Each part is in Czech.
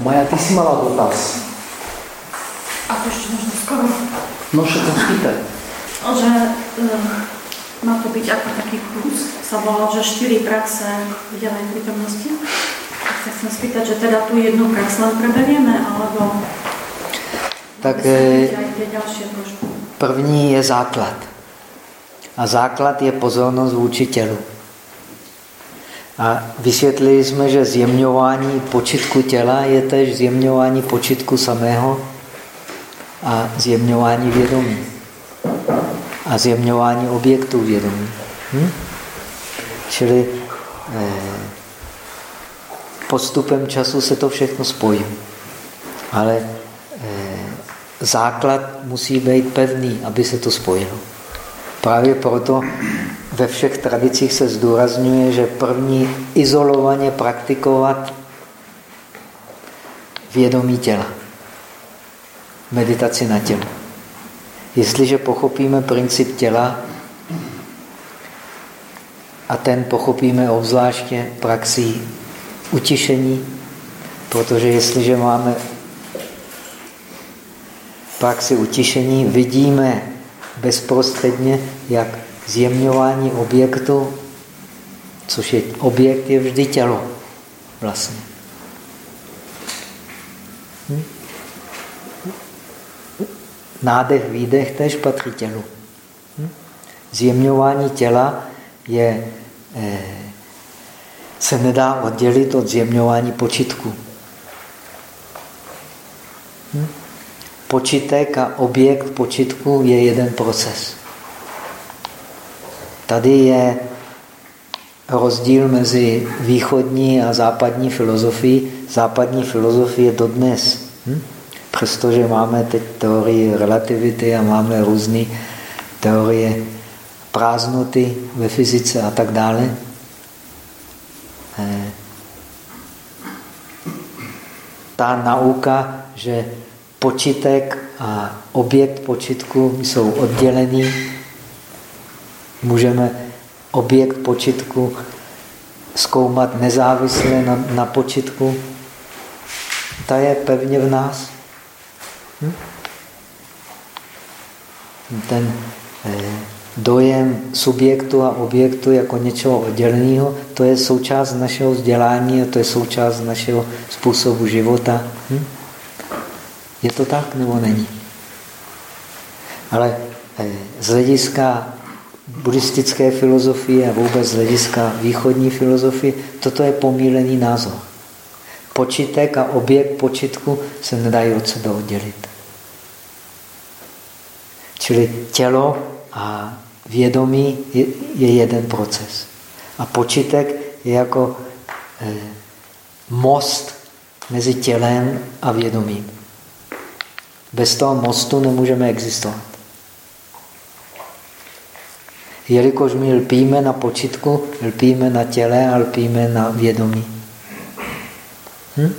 Maja, ty jsi mala dotaz. A to ještě možná skoro. No všetko spýtaj. Že uh, má to byť ako taký kurz, sa volal, že 4 praxe vdelej prítomnosti. Tak sa chcem spýtať, že teda tu jednu prax len preberieme, alebo tak trošku. první je základ. A základ je pozornost vůči tělu. A vysvětlili jsme, že zjemňování počitku těla je tež zjemňování počitku samého a zjemňování vědomí. A zjemňování objektů vědomí. Hm? Čili eh, postupem času se to všechno spojí. Ale eh, základ musí být pevný, aby se to spojilo. Právě proto ve všech tradicích se zdůrazňuje, že první izolovaně praktikovat vědomí těla. Meditaci na tělo. Jestliže pochopíme princip těla, a ten pochopíme obzvláště praxí utišení, protože jestliže máme praxi utišení, vidíme bezprostředně, jak zjemňování objektu, což je objekt, je vždy tělo vlastně. Hm? Nádech, výdech tež patří tělu. Hm? Zjemňování těla je, eh, se nedá oddělit od zjemňování počitku. Hm? Počitek a objekt počitku je jeden proces. Tady je rozdíl mezi východní a západní filozofií. Západní filozofie dodnes. Hm? Přestože máme teď teorii relativity a máme různé teorie prázdnoty ve fyzice a tak dále, eh, ta nauka, že počitek a objekt počitku jsou oddělený, můžeme objekt počitku zkoumat nezávisle na, na počitku, ta je pevně v nás. Hm? Ten eh, dojem subjektu a objektu jako něčeho odděleného, to je součást našeho vzdělání a to je součást našeho způsobu života. Hm? Je to tak nebo není? Ale eh, z hlediska buddhistické filozofie a vůbec z hlediska východní filozofie, toto je pomílený názor. Počitek a objekt počitku se nedají od sebe oddělit. Čili tělo a vědomí je, je jeden proces. A počitek je jako eh, most mezi tělem a vědomím. Bez toho mostu nemůžeme existovat. Jelikož my lpíme na počitku, lpíme na těle a lpíme na vědomí. Hm?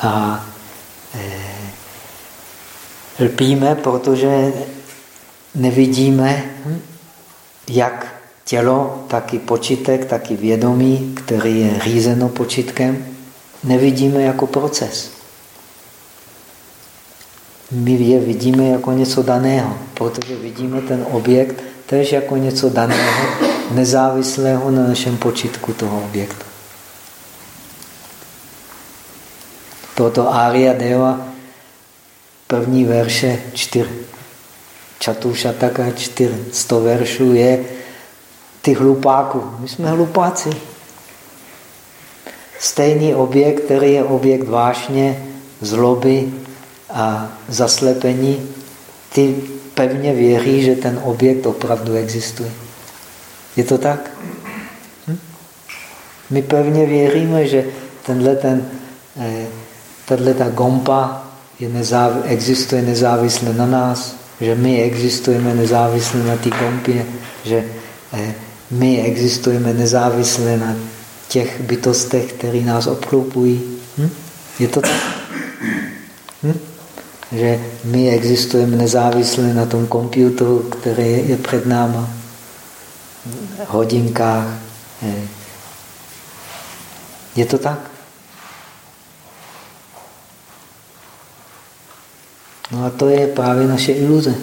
A e, lpíme, protože nevidíme, hm? jak tělo, tak i počitek, tak i vědomí, který je řízeno počitkem, nevidíme jako proces. My je vidíme jako něco daného, protože vidíme ten objekt tež jako něco daného, nezávislého na našem počitku toho objektu. Toto Arya Deva, první verše čtyř. Čatušataka čtyř. Sto veršů je ty hlupáku. My jsme hlupáci. Stejný objekt, který je objekt vášně, zloby a zaslepení, ty pevně věří, že ten objekt opravdu existuje. Je to tak? Hm? My pevně věříme, že tenhle ten, eh, tato ta gompa je nezáv, existuje nezávisle na nás, že my existujeme nezávisle na té gompě, že eh, my existujeme nezávisle na těch bytostech, které nás obkloupují. Hm? Je to tak? Hm? Že my existujeme nezávisle na tom počítači, který je před náma, hodinkách, Je to tak? No a to je právě naše iluze.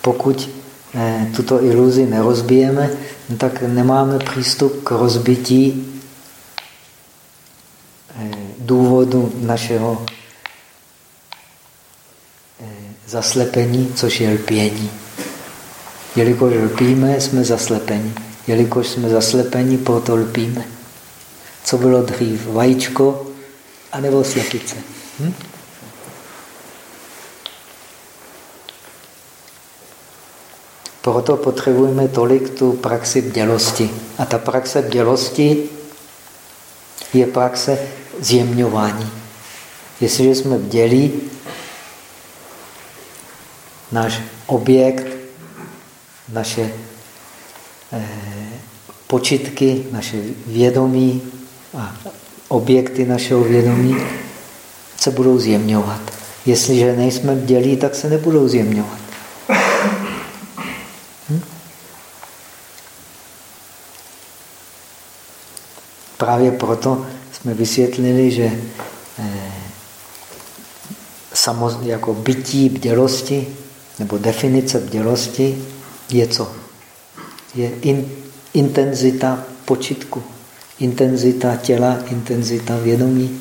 Pokud eh, tuto iluzi nerozbijeme, no tak nemáme přístup k rozbití eh, důvodu našeho eh, zaslepení, což je lpění. Jelikož lpíme, jsme zaslepení. Jelikož jsme zaslepení, proto lpíme. Co bylo dřív? Vajíčko anebo slepice? Hm? Proto potřebujeme tolik tu praxi bdělosti. A ta praxe bdělosti je praxe zjemňování. Jestliže jsme bdělí, náš objekt, naše eh, počitky, naše vědomí a objekty našeho vědomí se budou zjemňovat. Jestliže nejsme bdělí, tak se nebudou zjemňovat. Hm? Právě proto jsme vysvětlili, že eh, samo, jako bytí bdělosti nebo definice bdělosti je co? Je in, intenzita počitku, intenzita těla, intenzita vědomí.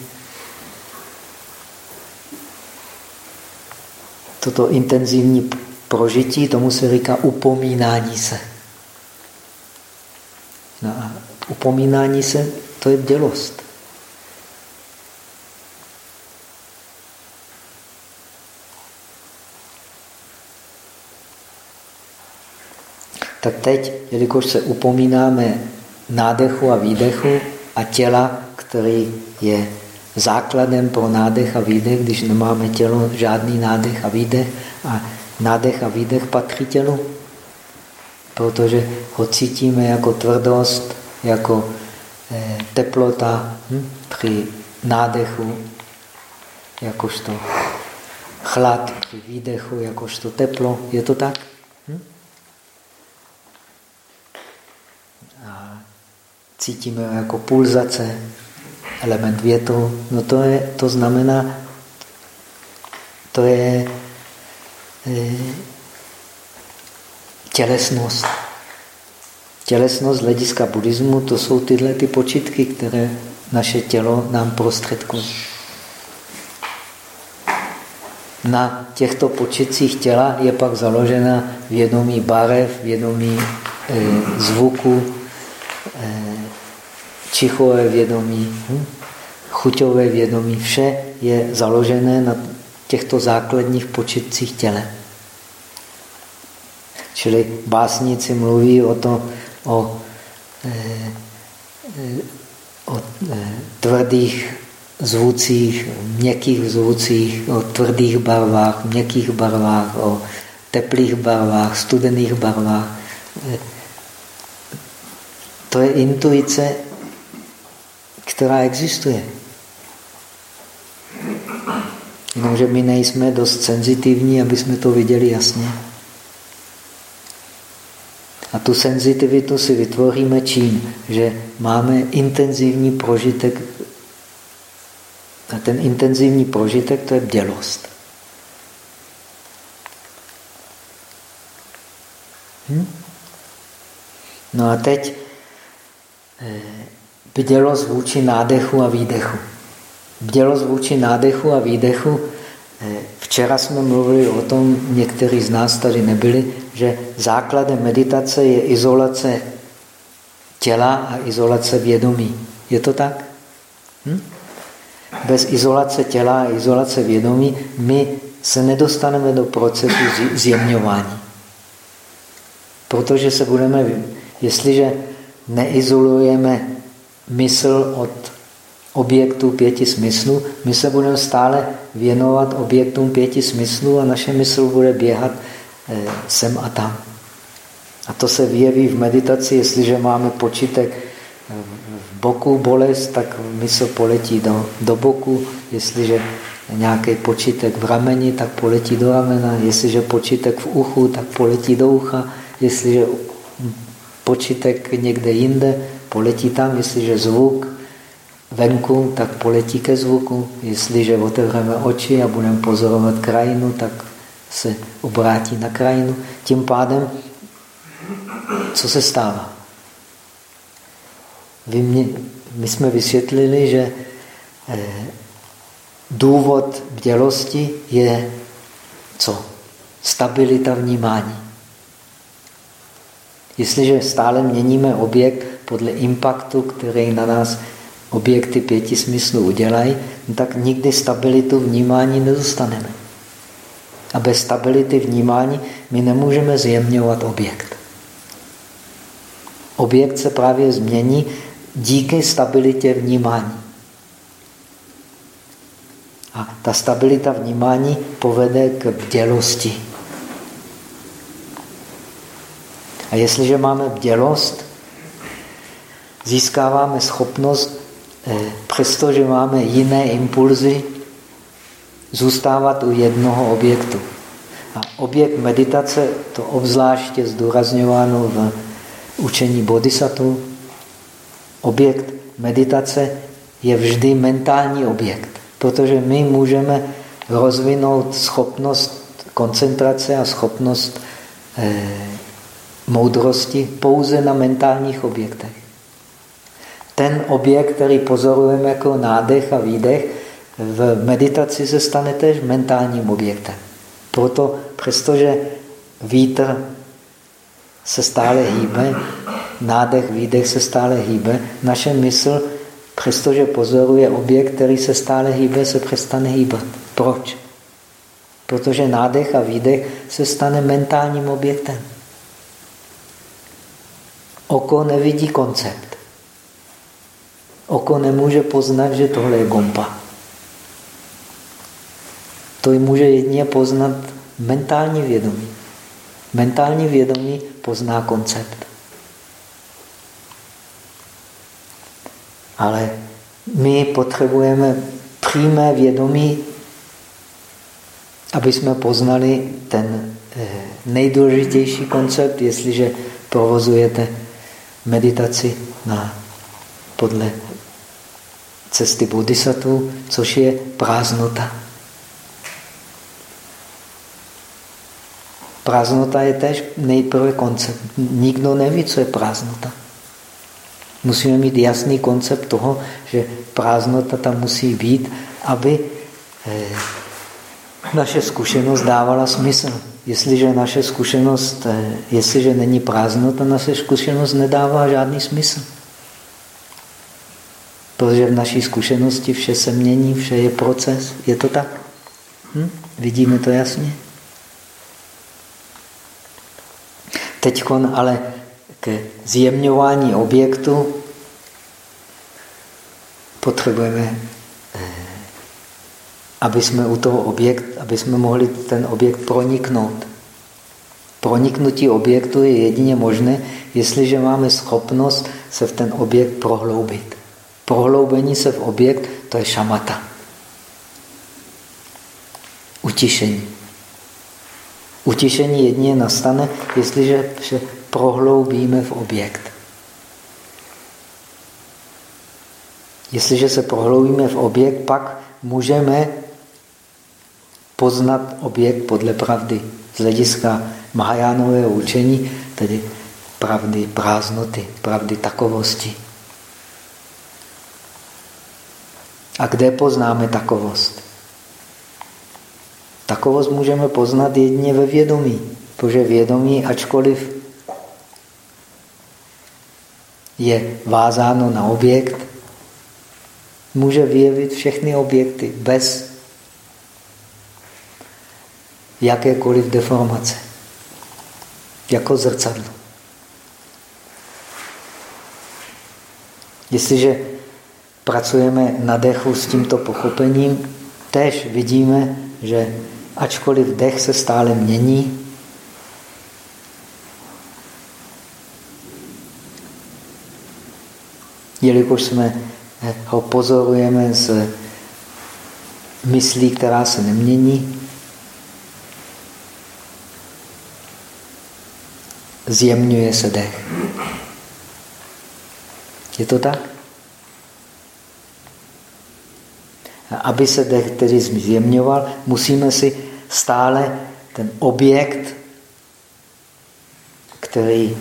Toto intenzivní prožití, tomu se říká upomínání se. No a upomínání se, to je bdělost. Tak teď, jelikož se upomínáme nádechu a výdechu a těla, který je základem pro nádech a výdech, když nemáme tělo, žádný nádech a výdech a nádech a výdech patří tělu, protože ho cítíme jako tvrdost, jako eh, teplota hm? při nádechu, jakožto chlad, při výdechu, jakožto teplo. Je to tak? Hm? A cítíme jako pulzace, element větru. No to, je, to znamená, to je e, tělesnost. Tělesnost z hlediska buddhismu, to jsou tyhle ty počitky, které naše tělo nám prostředkuje. Na těchto počitcích těla je pak založena vědomí barev, vědomí e, zvuku, e, čichové vědomí, hm? chuťové vědomí, vše je založené na těchto základních počitcích těle. Čili básníci mluví o, to, o, e, o e, tvrdých zvucích, měkkých zvucích, o tvrdých barvách, měkkých barvách, o teplých barvách, studených barvách. To je intuice která existuje. Jenomže my nejsme dost senzitivní, aby jsme to viděli jasně. A tu senzitivitu si vytvoříme čím? Že máme intenzivní prožitek. A ten intenzivní prožitek to je bdělost. Hm? No a teď eh, bdělost vůči nádechu a výdechu. Bdělost vůči nádechu a výdechu. Eh, včera jsme mluvili o tom, někteří z nás tady nebyli, že základem meditace je izolace těla a izolace vědomí. Je to tak? Hm? Bez izolace těla a izolace vědomí my se nedostaneme do procesu zjemňování. Protože se budeme, jestliže neizolujeme mysl od objektů pěti smyslů, my se budeme stále věnovat objektům pěti smyslů a naše mysl bude běhat eh, sem a tam. A to se vyjeví v meditaci, jestliže máme počítek eh, v boku bolest, tak mysl poletí do, do boku, jestliže nějaký počítek v rameni, tak poletí do ramena, jestliže počítek v uchu, tak poletí do ucha, jestliže počítek někde jinde, poletí tam, jestliže zvuk venku, tak poletí ke zvuku. Jestliže otevřeme oči a budeme pozorovat krajinu, tak se obrátí na krajinu. Tím pádem, co se stává? Mě, my jsme vysvětlili, že eh, důvod bdělosti je co? Stabilita vnímání. Jestliže stále měníme objekt podle impaktu, který na nás objekty pěti smyslů udělají, no tak nikdy stabilitu vnímání nedostaneme. A bez stability vnímání my nemůžeme zjemňovat objekt. Objekt se právě změní díky stabilitě vnímání. A ta stabilita vnímání povede k bdělosti. A jestliže máme bdělost, získáváme schopnost, eh, přestože máme jiné impulzy, zůstávat u jednoho objektu. A objekt meditace, to obzvláště zdůrazňováno v učení bodhisattva, objekt meditace je vždy mentální objekt, protože my můžeme rozvinout schopnost koncentrace a schopnost eh, moudrosti pouze na mentálních objektech. Ten objekt, který pozorujeme jako nádech a výdech, v meditaci se stane tež mentálním objektem. Proto, přestože vítr se stále hýbe, nádech, výdech se stále hýbe, naše mysl, přestože pozoruje objekt, který se stále hýbe, se přestane hýbat. Proč? Protože nádech a výdech se stane mentálním objektem. Oko nevidí koncept. Oko nemůže poznat, že tohle je gompa. To může jedině poznat mentální vědomí. Mentální vědomí pozná koncept. Ale my potřebujeme přímé vědomí, aby jsme poznali ten eh, nejdůležitější koncept, jestliže provozujete meditaci na, podle cesty bodhisattva, což je prázdnota. Prázdnota je tež nejprve koncept. Nikdo neví, co je prázdnota. Musíme mít jasný koncept toho, že prázdnota tam musí být, aby eh, naše zkušenost dávala smysl. Jestliže naše zkušenost, eh, jestliže není prázdnota, naše zkušenost nedává žádný smysl. Protože v naší zkušenosti vše se mění, vše je proces. Je to tak? Hm? Vidíme to jasně? Teď ale ke zjemňování objektu potřebujeme aby jsme u toho objekt, aby jsme mohli ten objekt proniknout. Proniknutí objektu je jedině možné, jestliže máme schopnost se v ten objekt prohloubit. Prohloubení se v objekt, to je šamata. Utišení. Utišení jedině nastane, jestliže se prohloubíme v objekt. Jestliže se prohloubíme v objekt, pak můžeme poznat objekt podle pravdy. Z hlediska Mahajánového učení, tedy pravdy prázdnoty, pravdy takovosti. A kde poznáme takovost? Takovost můžeme poznat jedině ve vědomí, protože vědomí, ačkoliv je vázáno na objekt, může vyjevit všechny objekty bez jakékoliv deformace. Jako zrcadlo. Jestliže pracujeme na dechu s tímto pochopením, tež vidíme, že ačkoliv dech se stále mění, jelikož jsme ho pozorujeme z myslí, která se nemění, zjemňuje se dech. Je to tak? A aby se dech tedy zjemňoval, musíme si stále ten objekt, který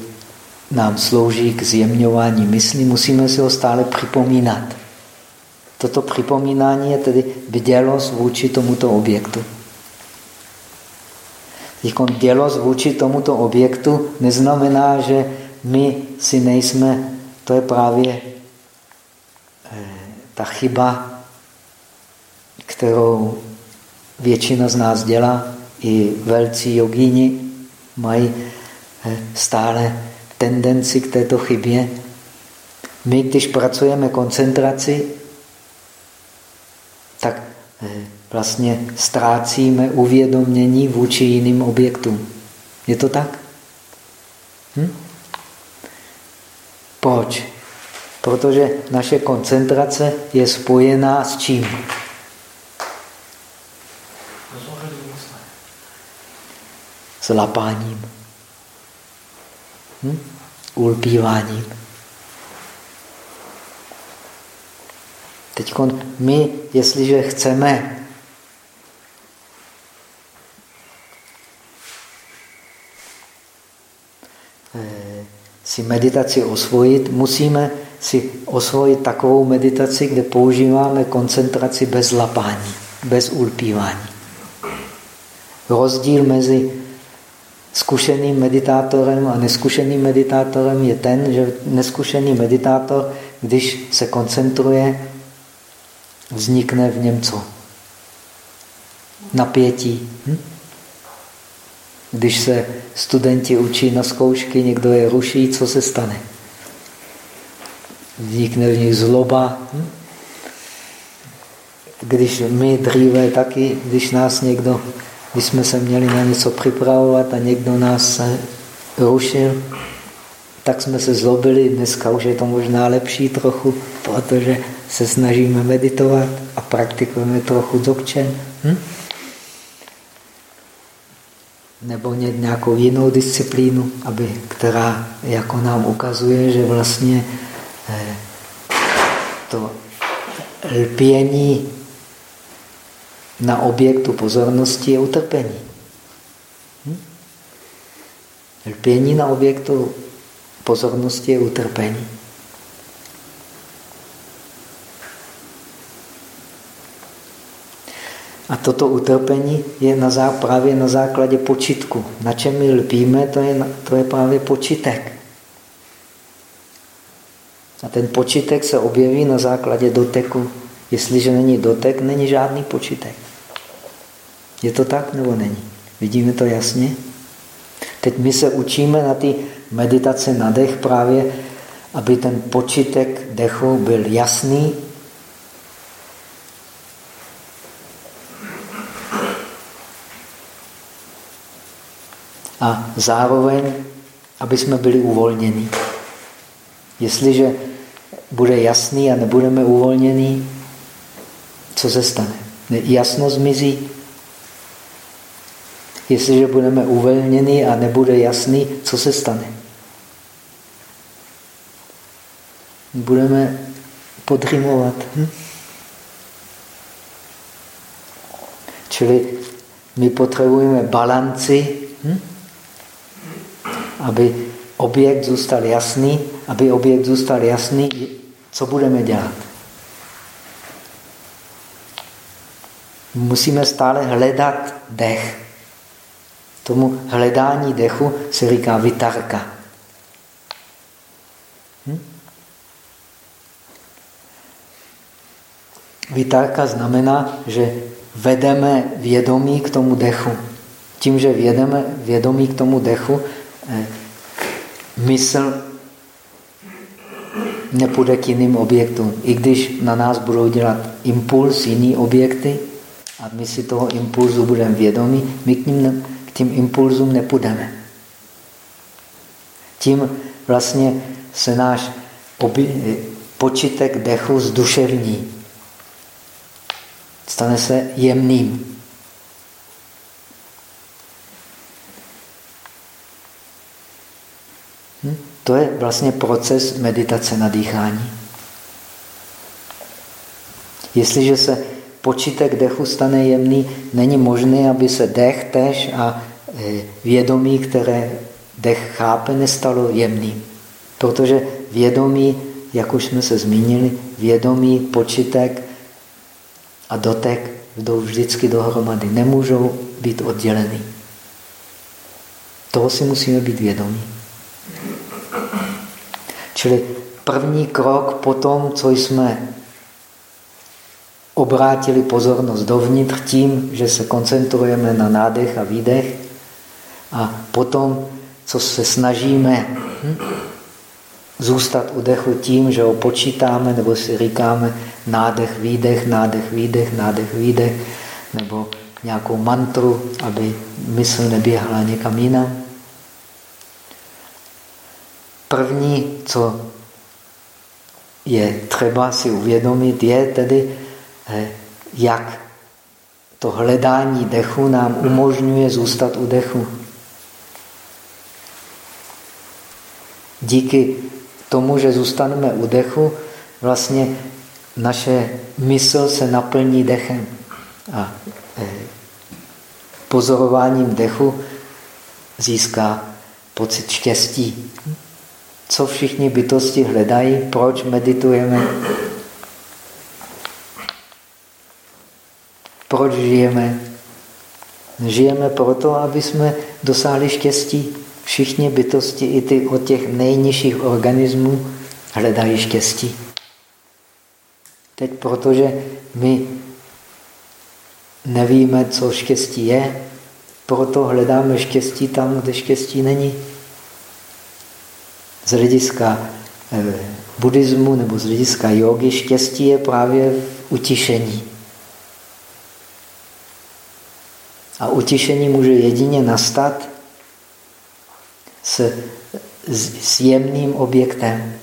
nám slouží k zjemňování mysli, musíme si ho stále připomínat. Toto připomínání je tedy bdělost vůči tomuto objektu. Jako dělost vůči tomuto objektu neznamená, že my si nejsme, to je právě eh, ta chyba, kterou většina z nás dělá, i velcí jogíni mají eh, stále tendenci k této chybě. My, když pracujeme koncentraci, tak eh, vlastně ztrácíme uvědomění vůči jiným objektům. Je to tak? Hm? Proč? Protože naše koncentrace je spojená s čím? S lapáním. Hm? Ulpíváním. Teď my, jestliže chceme eh, si meditaci osvojit, musíme si osvojit takovou meditaci, kde používáme koncentraci bez lapání, bez ulpívání. Rozdíl mezi zkušeným meditátorem a neskušeným meditátorem je ten, že neskušený meditátor, když se koncentruje, vznikne v něm co? Napětí. Hm? Když se studenti učí na zkoušky, někdo je ruší, co se stane? Vznikne v nich zloba. Hm? Když my dříve taky, když nás někdo, když jsme se měli na něco připravovat a někdo nás rušil, tak jsme se zlobili. Dneska už je to možná lepší trochu, protože se snažíme meditovat a praktikujeme trochu dzogchen. Hm? Nebo nějakou jinou disciplínu, aby, která jako nám ukazuje, že vlastně eh, to lpění na objektu pozornosti je utrpení. Hm? Lpění na objektu pozornosti je utrpení. A toto utrpení je na zá, právě na základě počitku. Na čem my lpíme, to je, to je právě počitek. A ten počitek se objeví na základě doteku. Jestliže není dotek, není žádný počitek. Je to tak nebo není? Vidíme to jasně? Teď my se učíme na ty meditace na dech právě, aby ten počitek dechu byl jasný a zároveň, aby jsme byli uvolněni. Jestliže bude jasný a nebudeme uvolněni, co se stane? Jasno zmizí. Jestliže budeme uvolněni a nebude jasný, co se stane? Budeme podrimovat. Hm? Čili my potřebujeme balanci, hm? aby objekt zůstal jasný, aby objekt zůstal jasný, co budeme dělat? Musíme stále hledat dech. Tomu hledání dechu se říká vitarka. Hm? Vitarka znamená, že vedeme vědomí k tomu dechu. Tím, že vědeme vědomí k tomu dechu, Eh, mysl nepůjde k jiným objektům. I když na nás budou dělat impuls, jiný objekty, a my si toho impulzu budeme vědomí, my k, ním, k tím impulzům nepůjdeme. Tím vlastně se náš počitek dechu zduševní. Stane se jemným. Hm? To je vlastně proces meditace na dýchání. Jestliže se počítek dechu stane jemný, není možné, aby se dech tež a e, vědomí, které dech chápe, nestalo jemným. Protože vědomí, jak už jsme se zmínili, vědomí, počítek a dotek jdou vždycky dohromady. Nemůžou být oddělený. Toho si musíme být vědomí. Čili první krok po tom, co jsme obrátili pozornost dovnitř tím, že se koncentrujeme na nádech a výdech a potom, co se snažíme hm, zůstat u dechu tím, že ho počítáme nebo si říkáme nádech, výdech, nádech, výdech, nádech, výdech, nebo nějakou mantru, aby mysl neběhla někam jinam. První, co je třeba si uvědomit, je tedy, jak to hledání dechu nám umožňuje zůstat u dechu. Díky tomu, že zůstaneme u dechu, vlastně naše mysl se naplní dechem. A eh, pozorováním dechu získá pocit štěstí. Co všichni bytosti hledají? Proč meditujeme? Proč žijeme? Žijeme proto, aby jsme dosáhli štěstí. Všichni bytosti, i ty od těch nejnižších organismů, hledají štěstí. Teď, protože my nevíme, co štěstí je, proto hledáme štěstí tam, kde štěstí není. Z hlediska eh, buddhismu nebo z hlediska jogy štěstí je právě v utišení. A utišení může jedině nastat s, s jemným objektem.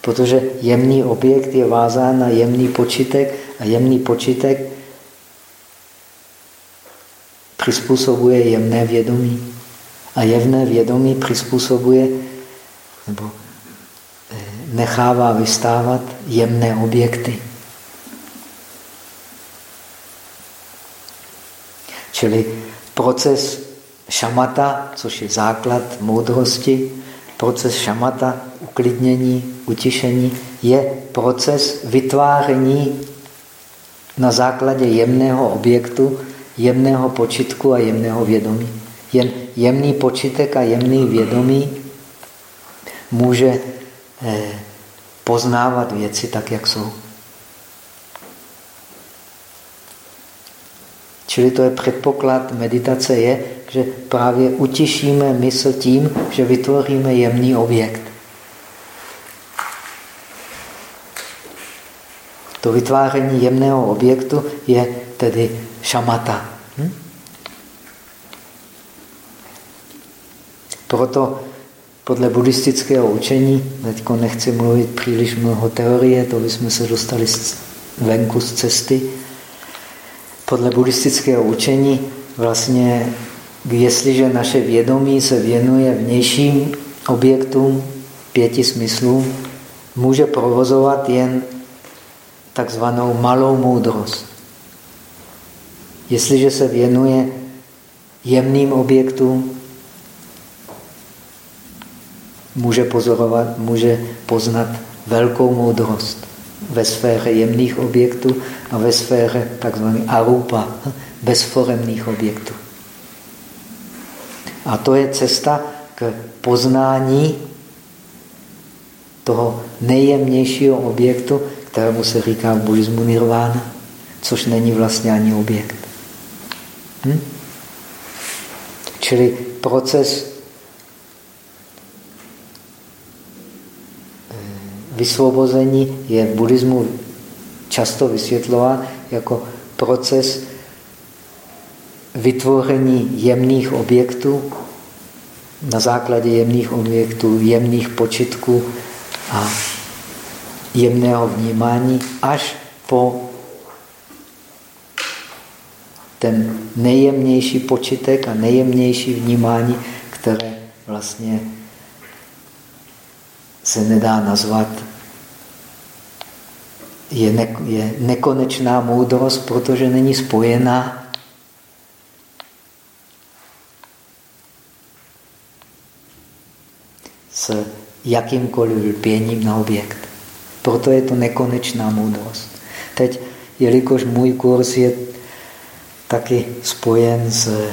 Protože jemný objekt je vázán na jemný počítek a jemný počítek přizpůsobuje jemné vědomí. A jemné vědomí přizpůsobuje nebo eh, nechává vystávat jemné objekty. Čili proces šamata, což je základ moudrosti, proces šamata, uklidnění, utišení, je proces vytváření na základě jemného objektu, jemného počitku a jemného vědomí. Jen jemný počitek a jemný vědomí může eh, poznávat věci tak, jak jsou. Čili to je předpoklad meditace je, že právě utišíme mysl tím, že vytvoříme jemný objekt. To vytváření jemného objektu je tedy šamata. Hm? Proto podle buddhistického učení, teď nechci mluvit příliš mnoho teorie, to bychom se dostali venku z cesty, podle buddhistického učení vlastně, jestliže naše vědomí se věnuje vnějším objektům, pěti smyslům, může provozovat jen takzvanou malou moudrost. Jestliže se věnuje jemným objektům, může pozorovat, může poznat velkou moudrost ve sféře jemných objektů a ve sféře tzv. arupa, bezforemných objektů. A to je cesta k poznání toho nejjemnějšího objektu, kterému se říká v buddhismu nirvana, což není vlastně ani objekt. Hm? Čili proces vysvobození je v buddhismu často vysvětlován jako proces vytvoření jemných objektů na základě jemných objektů, jemných počitků a jemného vnímání až po ten nejjemnější počitek a nejjemnější vnímání, které vlastně se nedá nazvat, je, ne, je nekonečná moudrost, protože není spojená s jakýmkoliv lpěním na objekt. Proto je to nekonečná moudrost. Teď, jelikož můj kurz je taky spojen s,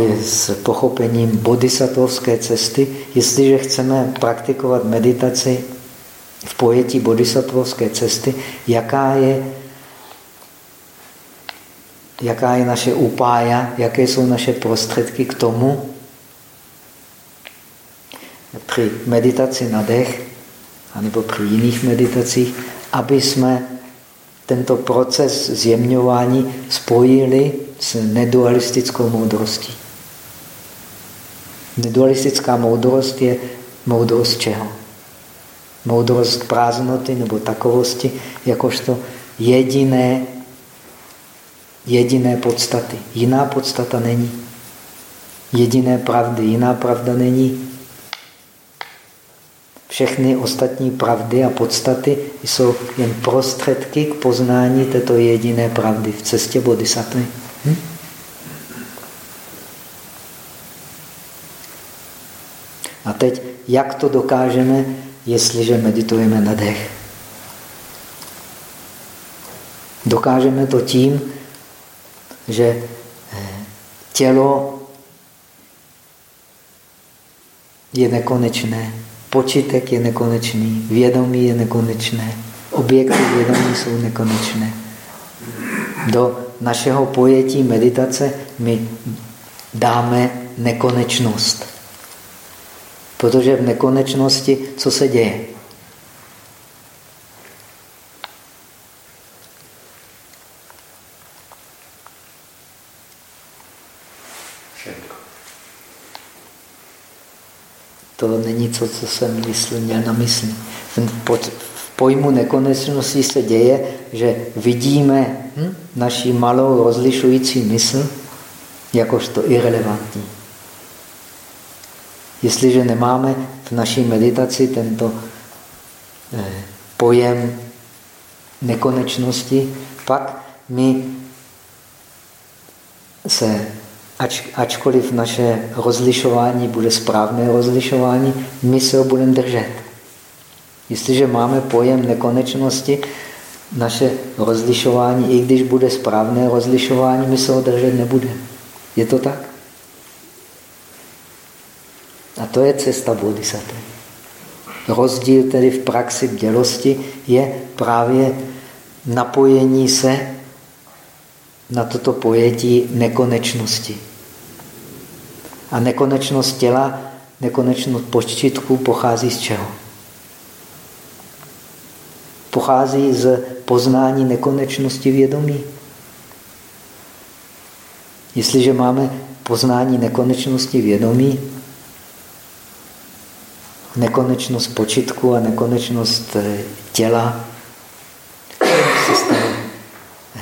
s pochopením bodhisattvovské cesty, jestliže chceme praktikovat meditaci v pojetí bodhisattvovské cesty, jaká je, jaká je naše upája, jaké jsou naše prostředky k tomu, při meditaci na dech, anebo při jiných meditacích, aby jsme tento proces zjemňování spojili s nedualistickou moudrostí. Nedualistická moudrost je moudrost čeho? Moudrost prázdnoty nebo takovosti, jakožto jediné, jediné podstaty. Jiná podstata není. Jediné pravdy, jiná pravda není. Všechny ostatní pravdy a podstaty jsou jen prostředky k poznání této jediné pravdy v cestě bodhisattva. A teď, jak to dokážeme, jestliže meditujeme na dech? Dokážeme to tím, že eh, tělo je nekonečné, Počítek je nekonečný, vědomí je nekonečné, objekty vědomí jsou nekonečné. Do našeho pojetí meditace my dáme nekonečnost. Protože v nekonečnosti co se děje? To není to, co jsem myslel, měl na mysli. V pojmu nekonečnosti se děje, že vidíme hm, naší malou rozlišující mysl jakožto irrelevantní. Jestliže nemáme v naší meditaci tento eh, pojem nekonečnosti, pak my se ač, ačkoliv naše rozlišování bude správné rozlišování, my se ho budeme držet. Jestliže máme pojem nekonečnosti, naše rozlišování, i když bude správné rozlišování, my se ho držet nebudeme. Je to tak? A to je cesta bodhisattva. Rozdíl tedy v praxi bdělosti je právě napojení se na toto pojetí nekonečnosti. A nekonečnost těla, nekonečnost počítku pochází z čeho? Pochází z poznání nekonečnosti vědomí. Jestliže máme poznání nekonečnosti vědomí, nekonečnost počitku a nekonečnost eh, těla se stane eh,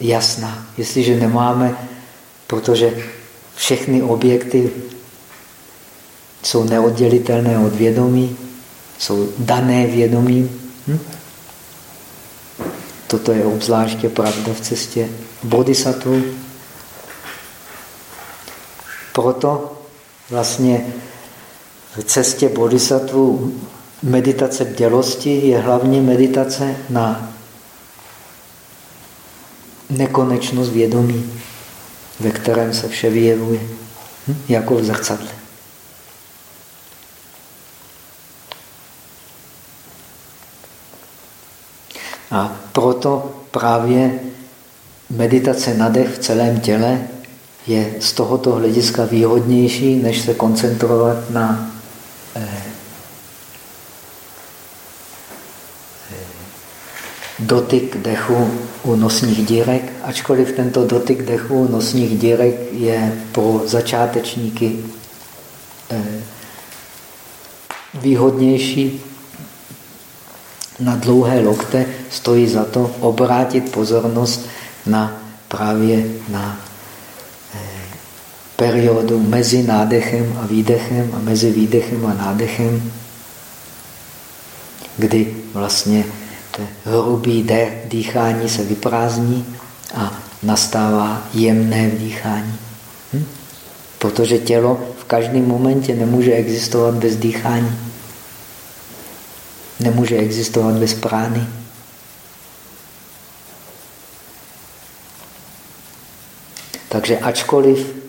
jasná. Jestliže nemáme, protože všechny objekty jsou neoddělitelné od vědomí, jsou dané vědomím. Hm? Toto je obzvláště pravda v cestě bodhisattva. Proto vlastně v cestě bodhisattva meditace bdělosti je hlavně meditace na nekonečnost vědomí ve kterém se vše vyjevuje, hm? jako v zrcadle. A proto právě meditace na dech v celém těle je z tohoto hlediska výhodnější, než se koncentrovat na dotyk dechu u nosních dírek, ačkoliv tento dotyk dechu u nosních dírek je pro začátečníky eh, výhodnější, na dlouhé lokte stojí za to obrátit pozornost na právě na eh, periodu mezi nádechem a výdechem a mezi výdechem a nádechem, kdy vlastně hrubý dýchání se vyprázdní a nastává jemné vdýchání. Hm? Protože tělo v každém momentě nemůže existovat bez dýchání. Nemůže existovat bez prány. Takže ačkoliv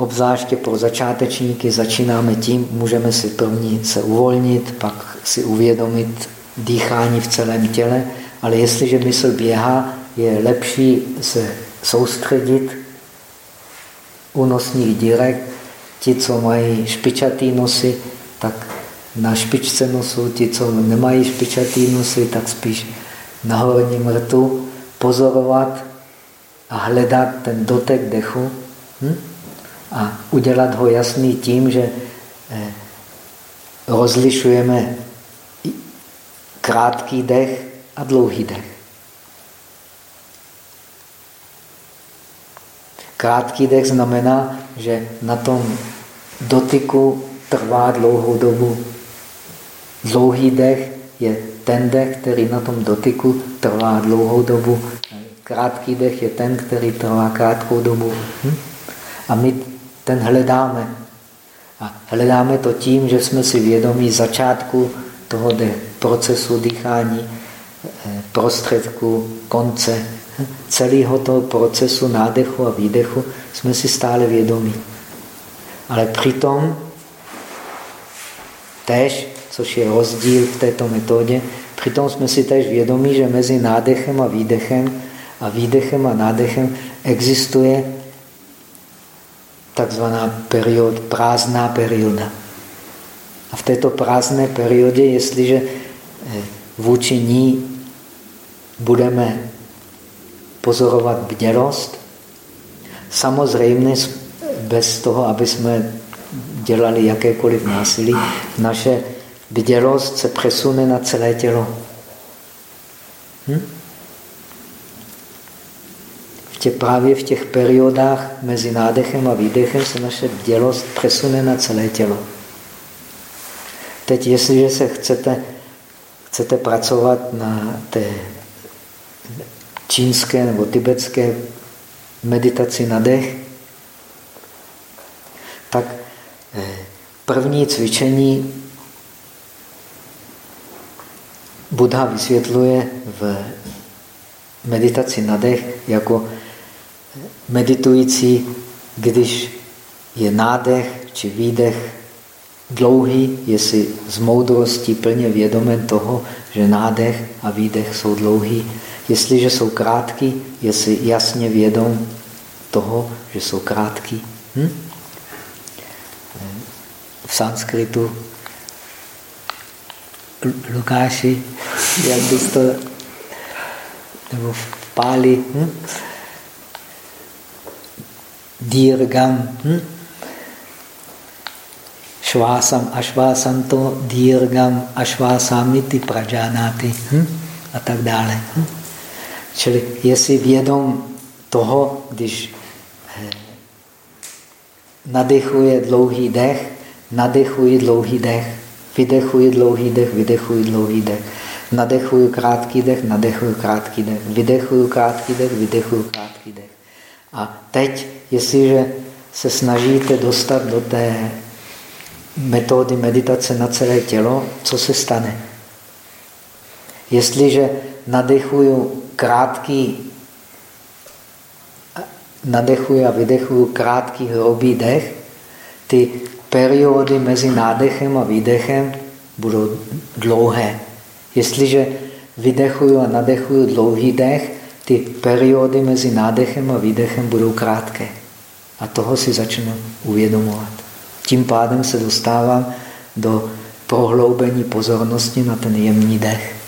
obzvláště pro začátečníky začínáme tím, můžeme si první se uvolnit, pak si uvědomit dýchání v celém těle, ale jestliže mysl běhá, je lepší se soustředit u nosních dírek. Ti, co mají špičatý nosy, tak na špičce nosu, ti, co nemají špičatý nosy, tak spíš na horním rtu pozorovat a hledat ten dotek dechu hm? A udělat ho jasný tím, že eh, rozlišujeme krátký dech a dlouhý dech. Krátký dech znamená, že na tom dotyku trvá dlouhou dobu. Dlouhý dech je ten dech, který na tom dotyku trvá dlouhou dobu. Krátký dech je ten, který trvá krátkou dobu. Hm? A my ten hledáme. A hledáme to tím, že jsme si vědomí začátku toho procesu dýchání, eh, prostředku, konce, hm? celého toho procesu nádechu a výdechu jsme si stále vědomí. Ale přitom tež, což je rozdíl v této metodě, přitom jsme si tež vědomí, že mezi nádechem a výdechem a výdechem a nádechem existuje takzvaná period, prázdná perioda. A v této prázdné periodě, jestliže eh, vůči ní budeme pozorovat bdělost, samozřejmě bez toho, aby jsme dělali jakékoliv násilí, naše bdělost se přesune na celé tělo. Hm? Tě, právě v těch periodách mezi nádechem a výdechem se naše bdělost přesune na celé tělo. Teď, jestliže se chcete, chcete pracovat na té čínské nebo tibetské meditaci na dech, tak eh, první cvičení Buddha vysvětluje v meditaci na dech jako meditující, když je nádech či výdech dlouhý, je si z moudrostí plně vědomen toho, že nádech a výdech jsou dlouhý. Jestliže jsou krátký, je si jasně vědom toho, že jsou krátký. Hm? V sanskritu Lukáši, jak bys to, nebo v Páli, hm? Dirgam, švásam ašvásanto dírgam ašvásamity prajánáty hm? a tak dále. Hm? Čili je si vědom toho, když nadechuje dlouhý dech, nadechuji dlouhý dech, vydechuji dlouhý dech, vydechuji dlouhý dech, nadechuji krátký dech, nadechuji krátký dech, vydechuji krátký dech, vydechuji krátký dech. A teď, jestliže se snažíte dostat do té metody meditace na celé tělo, co se stane? Jestliže nadechuju krátký, nadechuju a vydechuju krátký hrubý dech, ty periody mezi nádechem a výdechem budou dlouhé. Jestliže vydechuju a nadechuju dlouhý dech, ty periody mezi nádechem a výdechem budou krátké. A toho si začnu uvědomovat. Tím pádem se dostávám do prohloubení pozornosti na ten jemný dech.